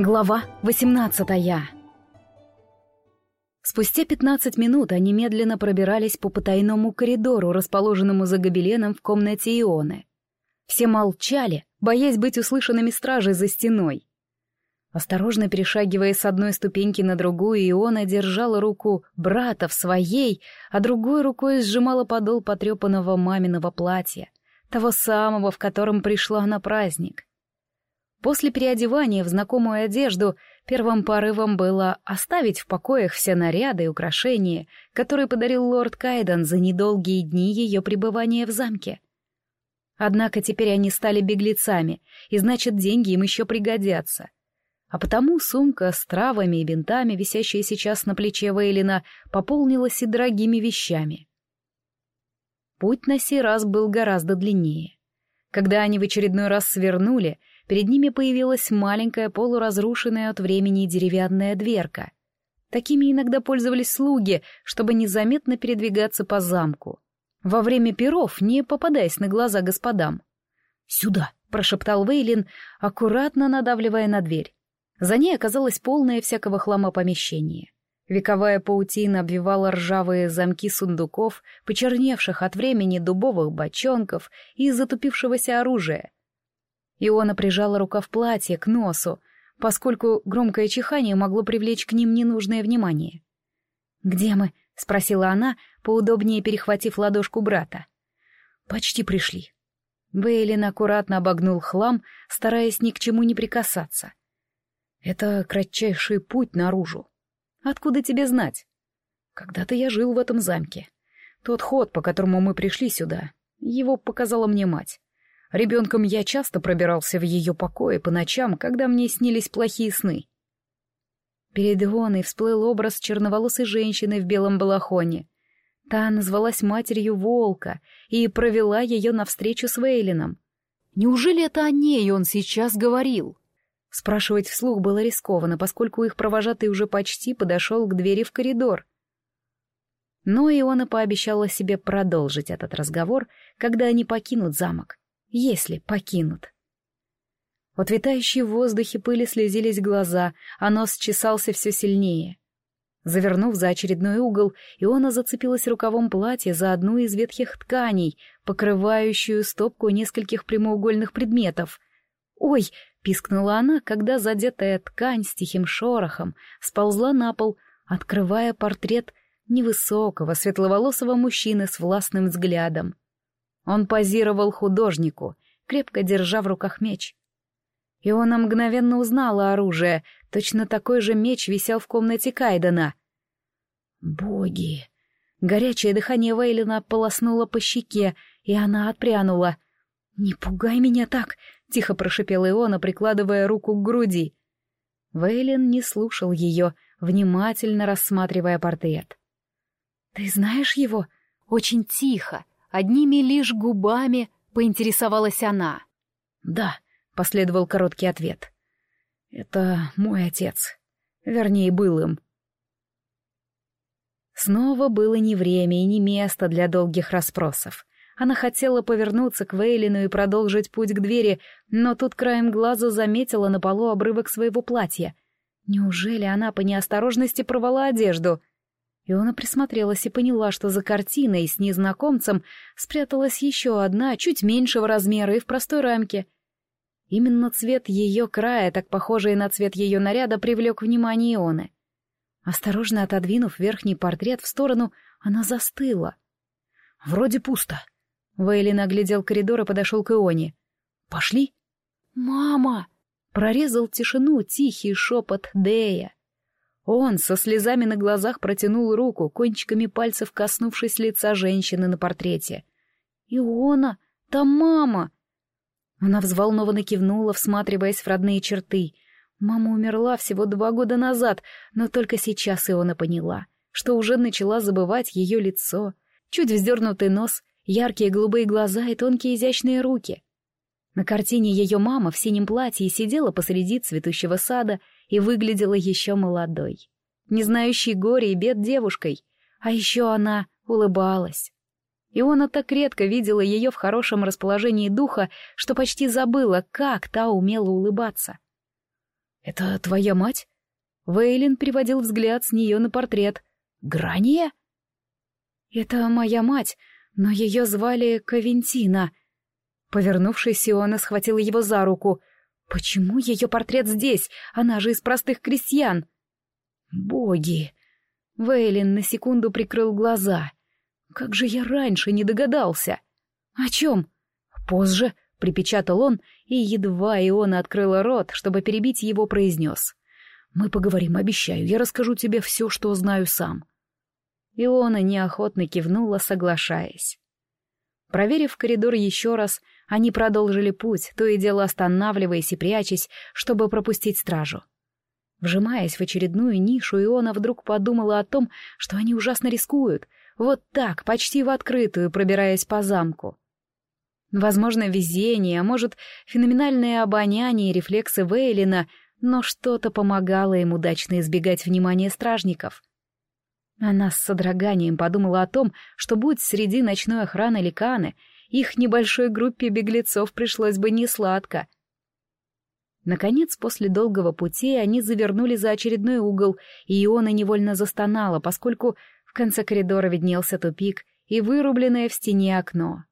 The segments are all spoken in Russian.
Глава 18 Спустя 15 минут они медленно пробирались по потайному коридору, расположенному за гобеленом в комнате Ионы. Все молчали, боясь быть услышанными стражей за стеной. Осторожно перешагивая с одной ступеньки на другую, Иона держала руку брата в своей, а другой рукой сжимала подол потрепанного маминого платья, того самого, в котором пришла на праздник. После переодевания в знакомую одежду первым порывом было оставить в покоях все наряды и украшения, которые подарил лорд Кайден за недолгие дни ее пребывания в замке. Однако теперь они стали беглецами, и значит, деньги им еще пригодятся. А потому сумка с травами и бинтами, висящая сейчас на плече Вейлина, пополнилась и дорогими вещами. Путь на сей раз был гораздо длиннее. Когда они в очередной раз свернули, перед ними появилась маленькая полуразрушенная от времени деревянная дверка. Такими иногда пользовались слуги, чтобы незаметно передвигаться по замку. Во время перов, не попадаясь на глаза господам. «Сюда!» — прошептал Вейлин, аккуратно надавливая на дверь. За ней оказалось полное всякого хлама помещение. Вековая паутина обвивала ржавые замки сундуков, почерневших от времени дубовых бочонков и затупившегося оружия — Иона прижала рукав платья к носу, поскольку громкое чихание могло привлечь к ним ненужное внимание. «Где мы?» — спросила она, поудобнее перехватив ладошку брата. «Почти пришли». Бейлин аккуратно обогнул хлам, стараясь ни к чему не прикасаться. «Это кратчайший путь наружу. Откуда тебе знать?» «Когда-то я жил в этом замке. Тот ход, по которому мы пришли сюда, его показала мне мать. Ребенком я часто пробирался в ее покое по ночам, когда мне снились плохие сны. Перед Ионой всплыл образ черноволосой женщины в белом балахоне. Та назвалась матерью волка и провела ее навстречу с Вейлином. Неужели это о ней он сейчас говорил? Спрашивать вслух было рискованно, поскольку их провожатый уже почти подошел к двери в коридор. Но Иона пообещала себе продолжить этот разговор, когда они покинут замок если покинут. От витающей в воздухе пыли слезились глаза, а нос чесался все сильнее. Завернув за очередной угол, Иона зацепилась рукавом платья за одну из ветхих тканей, покрывающую стопку нескольких прямоугольных предметов. «Ой!» — пискнула она, когда задетая ткань с тихим шорохом сползла на пол, открывая портрет невысокого светловолосого мужчины с властным взглядом. Он позировал художнику, крепко держа в руках меч. И он мгновенно узнала оружие, точно такой же меч висел в комнате Кайдена. «Боги!» Горячее дыхание Вейлина полоснуло по щеке, и она отпрянула. «Не пугай меня так!» — тихо прошипела Иона, прикладывая руку к груди. Вейлин не слушал ее, внимательно рассматривая портрет. «Ты знаешь его?» Очень тихо, одними лишь губами поинтересовалась она. «Да», — последовал короткий ответ. «Это мой отец. Вернее, был им». Снова было не время и не место для долгих расспросов. Она хотела повернуться к Вейлину и продолжить путь к двери, но тут краем глаза заметила на полу обрывок своего платья. Неужели она по неосторожности порвала одежду? Иона присмотрелась и поняла, что за картиной с незнакомцем спряталась еще одна, чуть меньшего размера и в простой рамке. Именно цвет ее края, так похожий на цвет ее наряда, привлек внимание Ионы. Осторожно отодвинув верхний портрет в сторону, она застыла. «Вроде пусто». Вейлин оглядел коридор и подошел к Ионе. «Пошли?» «Мама!» — прорезал тишину тихий шепот Дея. Он со слезами на глазах протянул руку, кончиками пальцев коснувшись лица женщины на портрете. «Иона! Там мама!» Она взволнованно кивнула, всматриваясь в родные черты. Мама умерла всего два года назад, но только сейчас Иона поняла, что уже начала забывать ее лицо, чуть вздернутый нос, яркие голубые глаза и тонкие изящные руки. На картине ее мама в синем платье сидела посреди цветущего сада и выглядела еще молодой, не знающей горя и бед девушкой, а еще она улыбалась. И он так редко видела ее в хорошем расположении духа, что почти забыла, как та умела улыбаться. «Это твоя мать?» Вейлин переводил взгляд с нее на портрет. «Грания?» «Это моя мать, но ее звали Кавентина». Повернувшись, Сиона схватила его за руку. «Почему ее портрет здесь? Она же из простых крестьян». «Боги!» Вейлин на секунду прикрыл глаза. «Как же я раньше не догадался!» «О чем?» «Позже», — припечатал он, и едва Иона открыла рот, чтобы перебить его, произнес. «Мы поговорим, обещаю, я расскажу тебе все, что знаю сам». Иона неохотно кивнула, соглашаясь. Проверив коридор еще раз, они продолжили путь, то и дело останавливаясь и прячась, чтобы пропустить стражу. Вжимаясь в очередную нишу, Иона вдруг подумала о том, что они ужасно рискуют, вот так, почти в открытую, пробираясь по замку. Возможно, везение, а может, феноменальное обоняние и рефлексы Вейлина, но что-то помогало им удачно избегать внимания стражников. Она с содроганием подумала о том, что будь среди ночной охраны Ликаны, их небольшой группе беглецов пришлось бы несладко — Наконец, после долгого пути они завернули за очередной угол, и Иона невольно застонала, поскольку в конце коридора виднелся тупик и вырубленное в стене окно.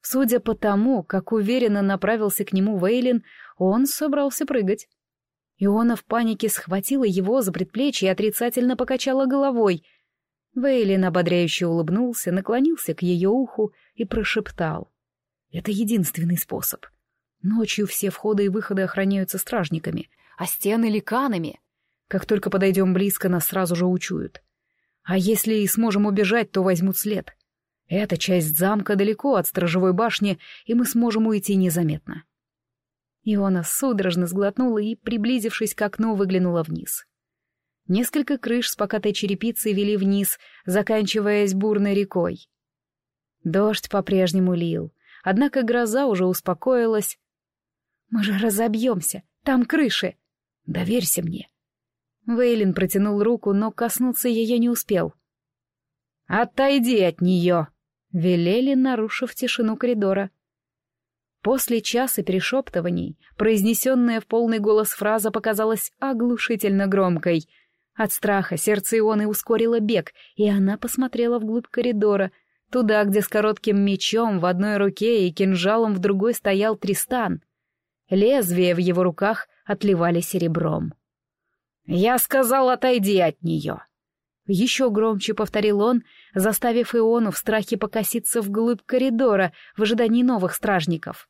Судя по тому, как уверенно направился к нему Вейлин, он собрался прыгать. Иона в панике схватила его за предплечье и отрицательно покачала головой. Вейлин ободряюще улыбнулся, наклонился к ее уху и прошептал. «Это единственный способ. Ночью все входы и выходы охраняются стражниками, а стены — ликанами. Как только подойдем близко, нас сразу же учуют. А если и сможем убежать, то возьмут след. Эта часть замка далеко от сторожевой башни, и мы сможем уйти незаметно. Иона судорожно сглотнула и, приблизившись к окну, выглянула вниз. Несколько крыш с покатой черепицей вели вниз, заканчиваясь бурной рекой. Дождь по-прежнему лил, однако гроза уже успокоилась, «Мы же разобьемся, там крыши!» «Доверься мне!» Вейлин протянул руку, но коснуться ее не успел. «Отойди от нее!» — велели, нарушив тишину коридора. После часа перешептываний, произнесенная в полный голос фраза показалась оглушительно громкой. От страха сердце Ионы ускорило бег, и она посмотрела вглубь коридора, туда, где с коротким мечом в одной руке и кинжалом в другой стоял Тристан. Лезвия в его руках отливали серебром. «Я сказал, отойди от нее!» Еще громче повторил он, заставив Иону в страхе покоситься вглубь коридора в ожидании новых стражников.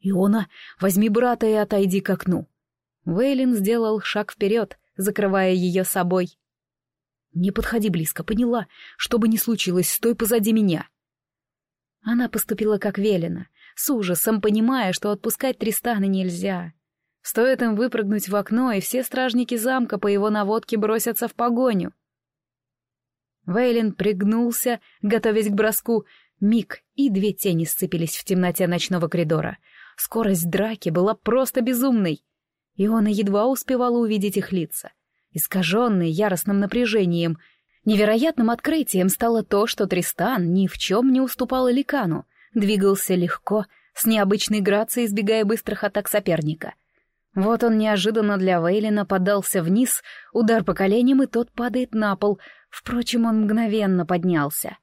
«Иона, возьми брата и отойди к окну». Вейлин сделал шаг вперед, закрывая ее собой. «Не подходи близко, поняла. Что бы ни случилось, стой позади меня». Она поступила как велено, с ужасом понимая, что отпускать Тристана нельзя. Стоит им выпрыгнуть в окно, и все стражники замка по его наводке бросятся в погоню. Вейлин пригнулся, готовясь к броску. Миг, и две тени сцепились в темноте ночного коридора. Скорость драки была просто безумной. И он едва успевал увидеть их лица. Искаженные яростным напряжением. Невероятным открытием стало то, что Тристан ни в чем не уступал Ликану, двигался легко, с необычной грацией, избегая быстрых атак соперника. Вот он неожиданно для Вейлина подался вниз, удар по коленям, и тот падает на пол. Впрочем, он мгновенно поднялся.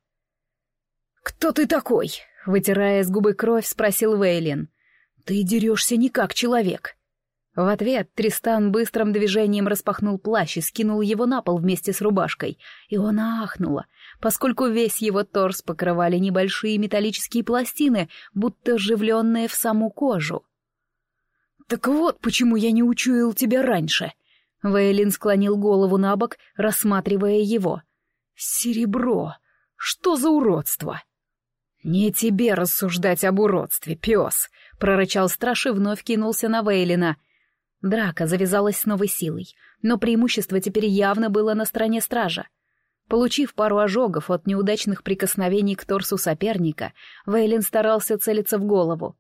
«Кто ты такой?» — вытирая с губы кровь, спросил Вейлин. «Ты дерешься не как человек». В ответ Тристан быстрым движением распахнул плащ и скинул его на пол вместе с рубашкой, и он ахнула, поскольку весь его торс покрывали небольшие металлические пластины, будто оживленные в саму кожу. «Так вот, почему я не учуял тебя раньше!» Вейлин склонил голову на бок, рассматривая его. «Серебро! Что за уродство!» «Не тебе рассуждать об уродстве, пес!» — прорычал страж и вновь кинулся на Вейлина — Драка завязалась с новой силой, но преимущество теперь явно было на стороне стража. Получив пару ожогов от неудачных прикосновений к торсу соперника, Вейлин старался целиться в голову.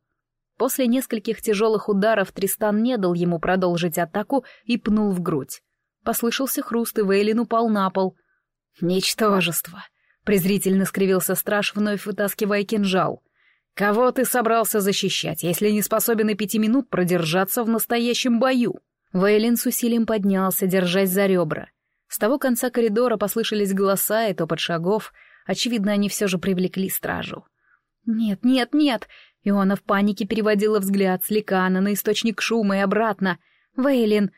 После нескольких тяжелых ударов Тристан не дал ему продолжить атаку и пнул в грудь. Послышался хруст, и Вейлин упал на пол. «Ничтожество!» — презрительно скривился страж, вновь вытаскивая кинжал. «Кого ты собрался защищать, если не способен и пяти минут продержаться в настоящем бою?» Вейлин с усилием поднялся, держась за ребра. С того конца коридора послышались голоса и топот шагов. Очевидно, они все же привлекли стражу. «Нет, нет, нет!» Иона в панике переводила взгляд с ликана на источник шума и обратно. «Вейлин!»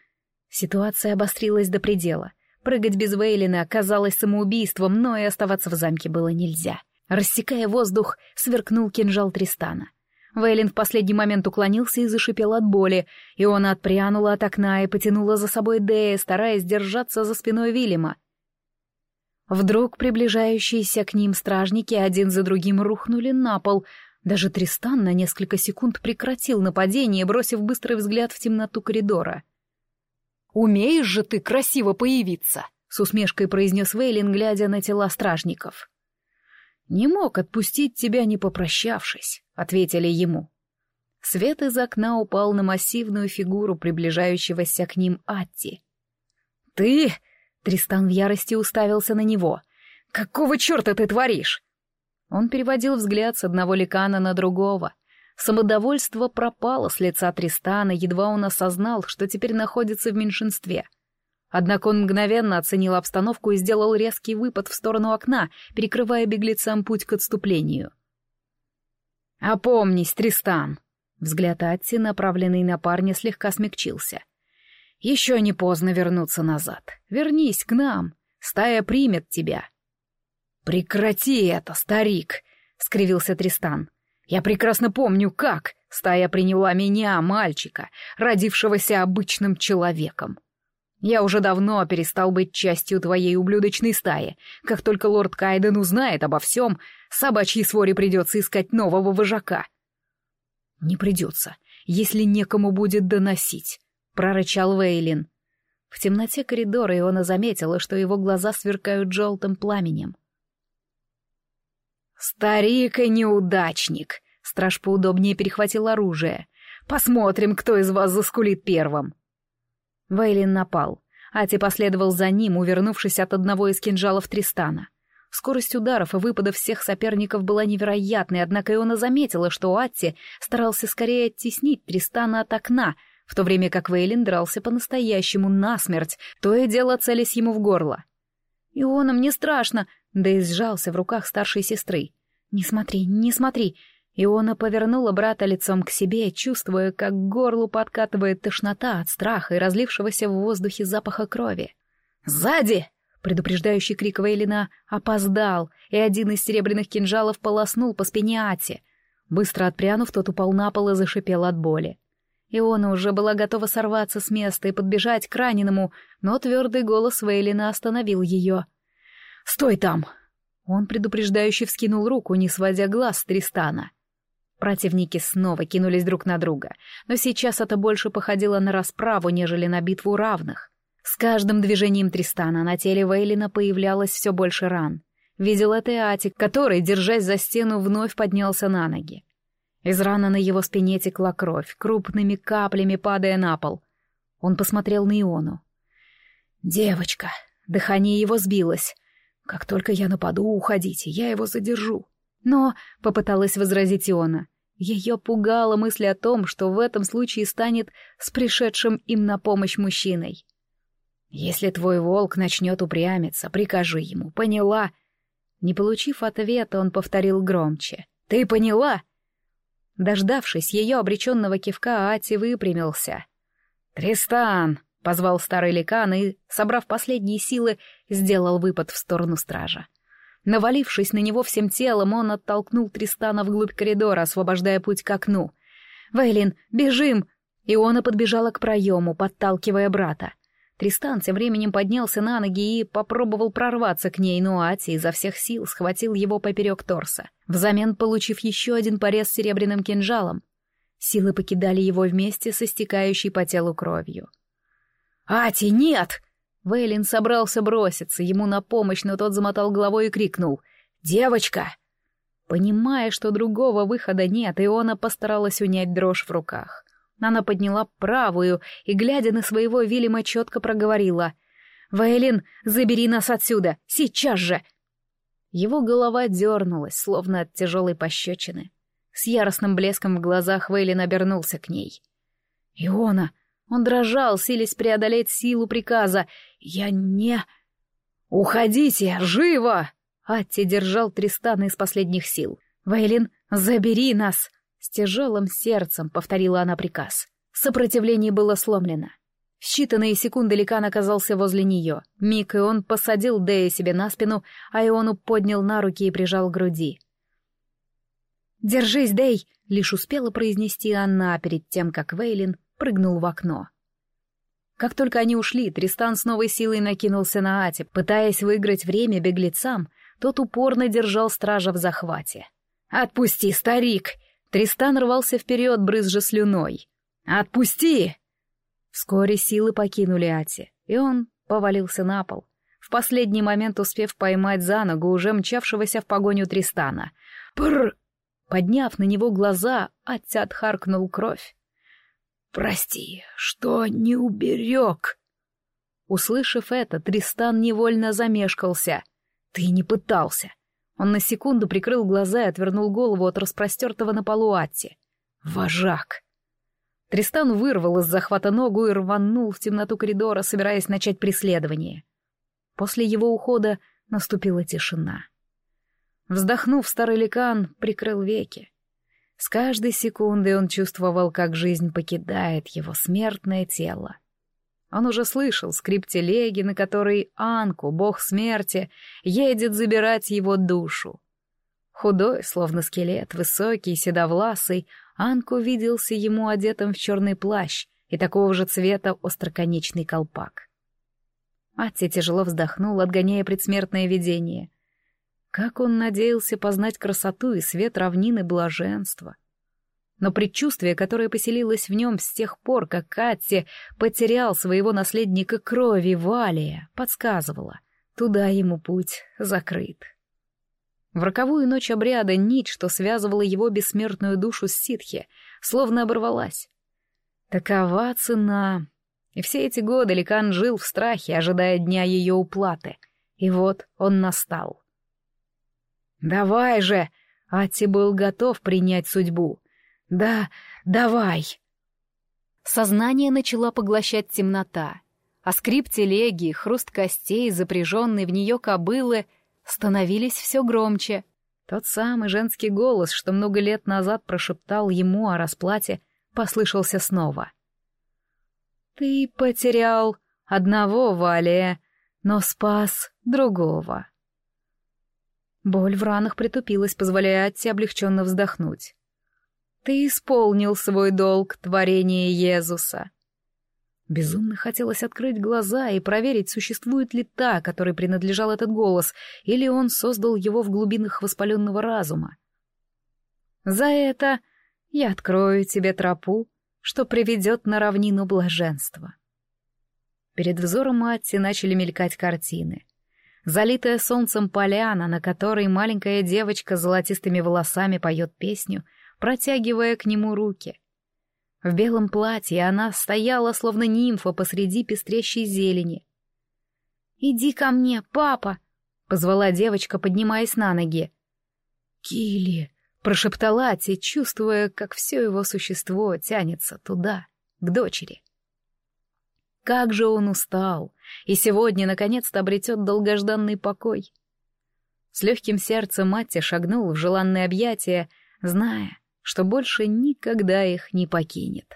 Ситуация обострилась до предела. Прыгать без Вейлина оказалось самоубийством, но и оставаться в замке было нельзя. Рассекая воздух, сверкнул кинжал Тристана. Вейлин в последний момент уклонился и зашипел от боли, и он отпрянула от окна и потянула за собой Дея, стараясь держаться за спиной Вильяма. Вдруг приближающиеся к ним стражники один за другим рухнули на пол. Даже Тристан на несколько секунд прекратил нападение, бросив быстрый взгляд в темноту коридора. «Умеешь же ты красиво появиться!» — с усмешкой произнес Вейлин, глядя на тела стражников. «Не мог отпустить тебя, не попрощавшись», — ответили ему. Свет из окна упал на массивную фигуру приближающегося к ним Атти. «Ты...» — Тристан в ярости уставился на него. «Какого черта ты творишь?» Он переводил взгляд с одного ликана на другого. Самодовольство пропало с лица Тристана, едва он осознал, что теперь находится в меньшинстве — Однако он мгновенно оценил обстановку и сделал резкий выпад в сторону окна, перекрывая беглецам путь к отступлению. «Опомнись, Тристан!» Взгляд Атти, направленный на парня, слегка смягчился. «Еще не поздно вернуться назад. Вернись к нам. Стая примет тебя». «Прекрати это, старик!» — скривился Тристан. «Я прекрасно помню, как стая приняла меня, мальчика, родившегося обычным человеком. Я уже давно перестал быть частью твоей ублюдочной стаи. Как только лорд Кайден узнает обо всем, собачьей своре придется искать нового вожака». «Не придется, если некому будет доносить», — прорычал Вейлин. В темноте коридора Иона заметила, что его глаза сверкают желтым пламенем. «Старик и неудачник!» — страж поудобнее перехватил оружие. «Посмотрим, кто из вас заскулит первым!» Вейлин напал. Ати последовал за ним, увернувшись от одного из кинжалов Тристана. Скорость ударов и выпадов всех соперников была невероятной, однако Иона заметила, что Атти старался скорее оттеснить Тристана от окна, в то время как Вейлин дрался по-настоящему насмерть, то и дело целясь ему в горло. «Иона, мне страшно!» — да и сжался в руках старшей сестры. «Не смотри, не смотри!» Иона повернула брата лицом к себе, чувствуя, как горлу подкатывает тошнота от страха и разлившегося в воздухе запаха крови. «Сзади!» — предупреждающий крик Вейлина опоздал, и один из серебряных кинжалов полоснул по спине Ати. Быстро отпрянув, тот упал на пол и зашипел от боли. Иона уже была готова сорваться с места и подбежать к раненому, но твердый голос Вейлина остановил ее. «Стой там!» Он предупреждающе вскинул руку, не сводя глаз с Тристана. Противники снова кинулись друг на друга, но сейчас это больше походило на расправу, нежели на битву равных. С каждым движением Тристана на теле Вейлина появлялось все больше ран. Видел это и Атик, который, держась за стену, вновь поднялся на ноги. Из раны на его спине текла кровь, крупными каплями падая на пол. Он посмотрел на Иону. «Девочка!» Дыхание его сбилось. «Как только я нападу, уходите, я его задержу». Но, — попыталась возразить Иона, — ее пугала мысль о том, что в этом случае станет с пришедшим им на помощь мужчиной. «Если твой волк начнет упрямиться, прикажи ему, поняла?» Не получив ответа, он повторил громче. «Ты поняла?» Дождавшись ее обреченного кивка, Ати выпрямился. «Тристан!» — позвал старый ликан и, собрав последние силы, сделал выпад в сторону стража. Навалившись на него всем телом, он оттолкнул Тристана вглубь коридора, освобождая путь к окну. «Вейлин, бежим!» Иона подбежала к проему, подталкивая брата. Тристан тем временем поднялся на ноги и попробовал прорваться к ней, но Ати изо всех сил схватил его поперек торса, взамен получив еще один порез серебряным кинжалом. Силы покидали его вместе со стекающей по телу кровью. «Ати, нет!» Вейлин собрался броситься ему на помощь, но тот замотал головой и крикнул «Девочка!». Понимая, что другого выхода нет, Иона постаралась унять дрожь в руках. Она подняла правую и, глядя на своего Вильяма, четко проговорила «Вейлин, забери нас отсюда! Сейчас же!» Его голова дернулась, словно от тяжелой пощечины. С яростным блеском в глазах Вейлин обернулся к ней. «Иона!» Он дрожал, силясь преодолеть силу приказа. «Я не...» «Уходите! Живо!» Атти держал Тристана из последних сил. «Вейлин, забери нас!» С тяжелым сердцем повторила она приказ. Сопротивление было сломлено. В считанные секунды Ликан оказался возле нее. Миг, и он посадил Дэя себе на спину, а Иону поднял на руки и прижал к груди. «Держись, Дэй!» — лишь успела произнести она перед тем, как Вейлин прыгнул в окно. Как только они ушли, Тристан с новой силой накинулся на Ати, пытаясь выиграть время беглецам, тот упорно держал стража в захвате. «Отпусти, старик!» Тристан рвался вперед, брызжа слюной. «Отпусти!» Вскоре силы покинули Ати, и он повалился на пол, в последний момент успев поймать за ногу уже мчавшегося в погоню Тристана. «Пр!» Подняв на него глаза, Ати отхаркнул кровь. «Прости, что не уберег!» Услышав это, Тристан невольно замешкался. «Ты не пытался!» Он на секунду прикрыл глаза и отвернул голову от распростертого на полу Атти. «Вожак!» Тристан вырвал из захвата ногу и рванул в темноту коридора, собираясь начать преследование. После его ухода наступила тишина. Вздохнув, старый ликан прикрыл веки. С каждой секундой он чувствовал, как жизнь покидает его смертное тело. Он уже слышал скрип телеги, на которой Анку, бог смерти, едет забирать его душу. Худой, словно скелет, высокий, седовласый, Анку виделся ему одетым в черный плащ и такого же цвета остроконечный колпак. Атти тяжело вздохнул, отгоняя предсмертное видение — как он надеялся познать красоту и свет равнины блаженства. Но предчувствие, которое поселилось в нем с тех пор, как Катти потерял своего наследника крови Валия, подсказывало, туда ему путь закрыт. В роковую ночь обряда нить, что связывала его бессмертную душу с ситхи, словно оборвалась. Такова цена. И все эти годы Ликан жил в страхе, ожидая дня ее уплаты. И вот он настал. «Давай же!» Ати был готов принять судьбу. «Да, давай!» Сознание начала поглощать темнота, а скрип телеги, хруст костей, запряженной в нее кобылы, становились все громче. Тот самый женский голос, что много лет назад прошептал ему о расплате, послышался снова. «Ты потерял одного Валия, но спас другого». Боль в ранах притупилась, позволяя Атте облегченно вздохнуть. «Ты исполнил свой долг, творение Иезуса». Безумно хотелось открыть глаза и проверить, существует ли та, которой принадлежал этот голос, или он создал его в глубинах воспаленного разума. «За это я открою тебе тропу, что приведет на равнину блаженства». Перед взором Атти начали мелькать картины залитая солнцем поляна, на которой маленькая девочка с золотистыми волосами поет песню, протягивая к нему руки. В белом платье она стояла, словно нимфа, посреди пестрящей зелени. «Иди ко мне, папа!» — позвала девочка, поднимаясь на ноги. «Килли!» — прошептала Ати, чувствуя, как все его существо тянется туда, к дочери. Как же он устал, и сегодня наконец-то обретет долгожданный покой. С легким сердцем Матти шагнул в желанное объятие, зная, что больше никогда их не покинет.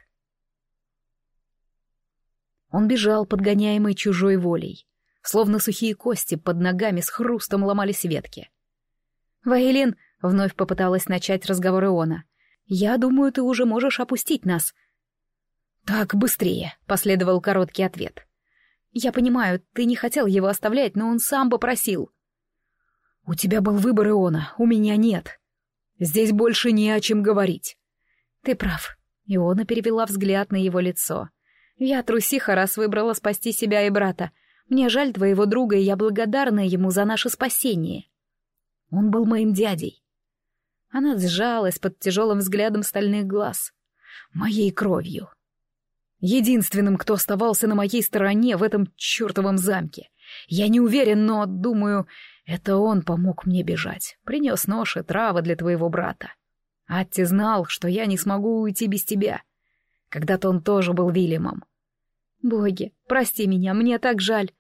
Он бежал, подгоняемый чужой волей. Словно сухие кости под ногами с хрустом ломались ветки. «Ваилин!» — вновь попыталась начать разговор Иона. «Я думаю, ты уже можешь опустить нас. «Так, быстрее», — последовал короткий ответ. «Я понимаю, ты не хотел его оставлять, но он сам попросил». «У тебя был выбор, Иона, у меня нет. Здесь больше не о чем говорить». «Ты прав». Иона перевела взгляд на его лицо. «Я трусиха, раз выбрала спасти себя и брата. Мне жаль твоего друга, и я благодарна ему за наше спасение». Он был моим дядей. Она сжалась под тяжелым взглядом стальных глаз. «Моей кровью» единственным, кто оставался на моей стороне в этом чертовом замке. Я не уверен, но, думаю, это он помог мне бежать, принес нож и травы для твоего брата. Атти знал, что я не смогу уйти без тебя. Когда-то он тоже был Вильямом. Боги, прости меня, мне так жаль.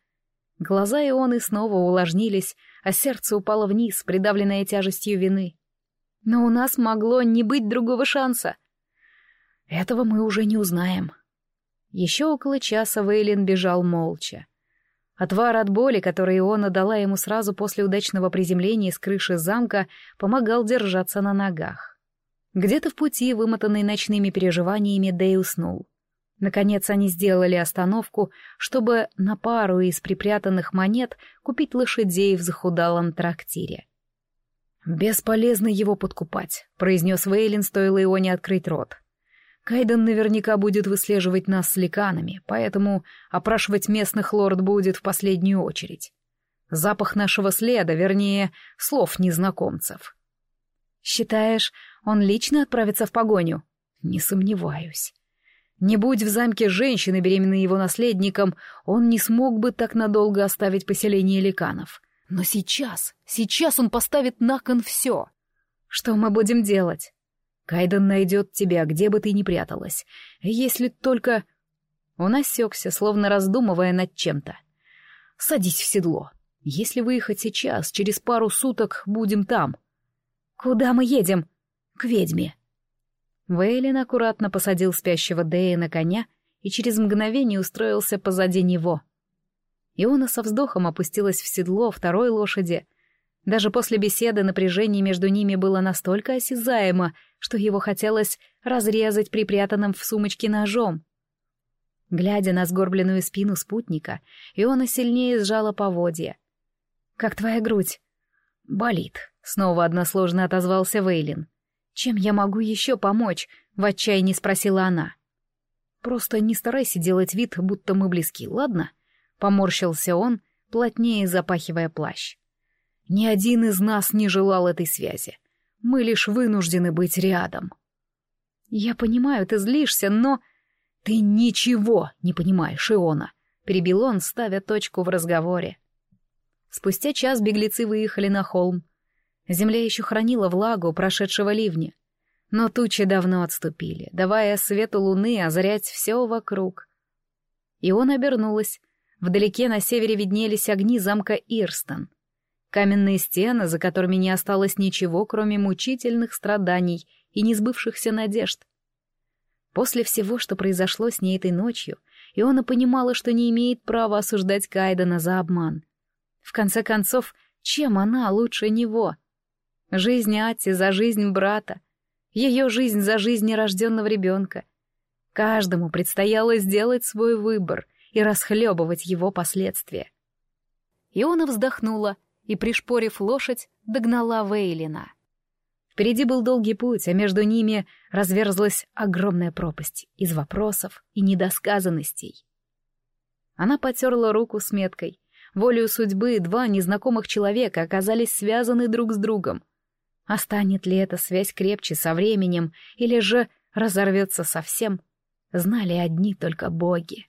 Глаза Ионы снова увлажнились, а сердце упало вниз, придавленное тяжестью вины. Но у нас могло не быть другого шанса. Этого мы уже не узнаем. Еще около часа Вейлин бежал молча. Отвар от боли, который Иона дала ему сразу после удачного приземления с крыши замка, помогал держаться на ногах. Где-то в пути, вымотанный ночными переживаниями, Дэй уснул. Наконец они сделали остановку, чтобы на пару из припрятанных монет купить лошадей в захудалом трактире. «Бесполезно его подкупать», — произнес Вейлин, стоило его не открыть рот. «Кайден наверняка будет выслеживать нас с ликанами, поэтому опрашивать местных лорд будет в последнюю очередь. Запах нашего следа, вернее, слов незнакомцев». «Считаешь, он лично отправится в погоню?» «Не сомневаюсь». Не будь в замке женщины, беременной его наследником, он не смог бы так надолго оставить поселение ликанов. Но сейчас, сейчас он поставит на кон все. Что мы будем делать? Кайден найдет тебя, где бы ты ни пряталась. Если только... Он осекся, словно раздумывая над чем-то. Садись в седло. Если выехать сейчас, через пару суток будем там. Куда мы едем? К ведьме. Вейлин аккуратно посадил спящего Дэя на коня и через мгновение устроился позади него. Иона со вздохом опустилась в седло второй лошади. Даже после беседы напряжение между ними было настолько осязаемо, что его хотелось разрезать припрятанным в сумочке ножом. Глядя на сгорбленную спину спутника, Иона сильнее сжала поводья. «Как твоя грудь?» «Болит», — снова односложно отозвался Вейлин. «Чем я могу еще помочь?» — в отчаянии спросила она. «Просто не старайся делать вид, будто мы близки, ладно?» — поморщился он, плотнее запахивая плащ. «Ни один из нас не желал этой связи. Мы лишь вынуждены быть рядом». «Я понимаю, ты злишься, но...» «Ты ничего не понимаешь, Иона», — перебил он, ставя точку в разговоре. Спустя час беглецы выехали на холм. Земля еще хранила влагу прошедшего ливня. Но тучи давно отступили, давая свету луны озарять все вокруг. И он обернулась. Вдалеке на севере виднелись огни замка Ирстон. Каменные стены, за которыми не осталось ничего, кроме мучительных страданий и несбывшихся надежд. После всего, что произошло с ней этой ночью, Иона понимала, что не имеет права осуждать Кайдена за обман. В конце концов, чем она лучше него? Жизнь Ати за жизнь брата. Ее жизнь за жизнь нерожденного ребенка. Каждому предстояло сделать свой выбор и расхлебывать его последствия. Иона вздохнула и, пришпорив лошадь, догнала Вейлина. Впереди был долгий путь, а между ними разверзлась огромная пропасть из вопросов и недосказанностей. Она потерла руку с меткой. Волею судьбы два незнакомых человека оказались связаны друг с другом — а станет ли эта связь крепче со временем или же разорвется совсем, знали одни только боги.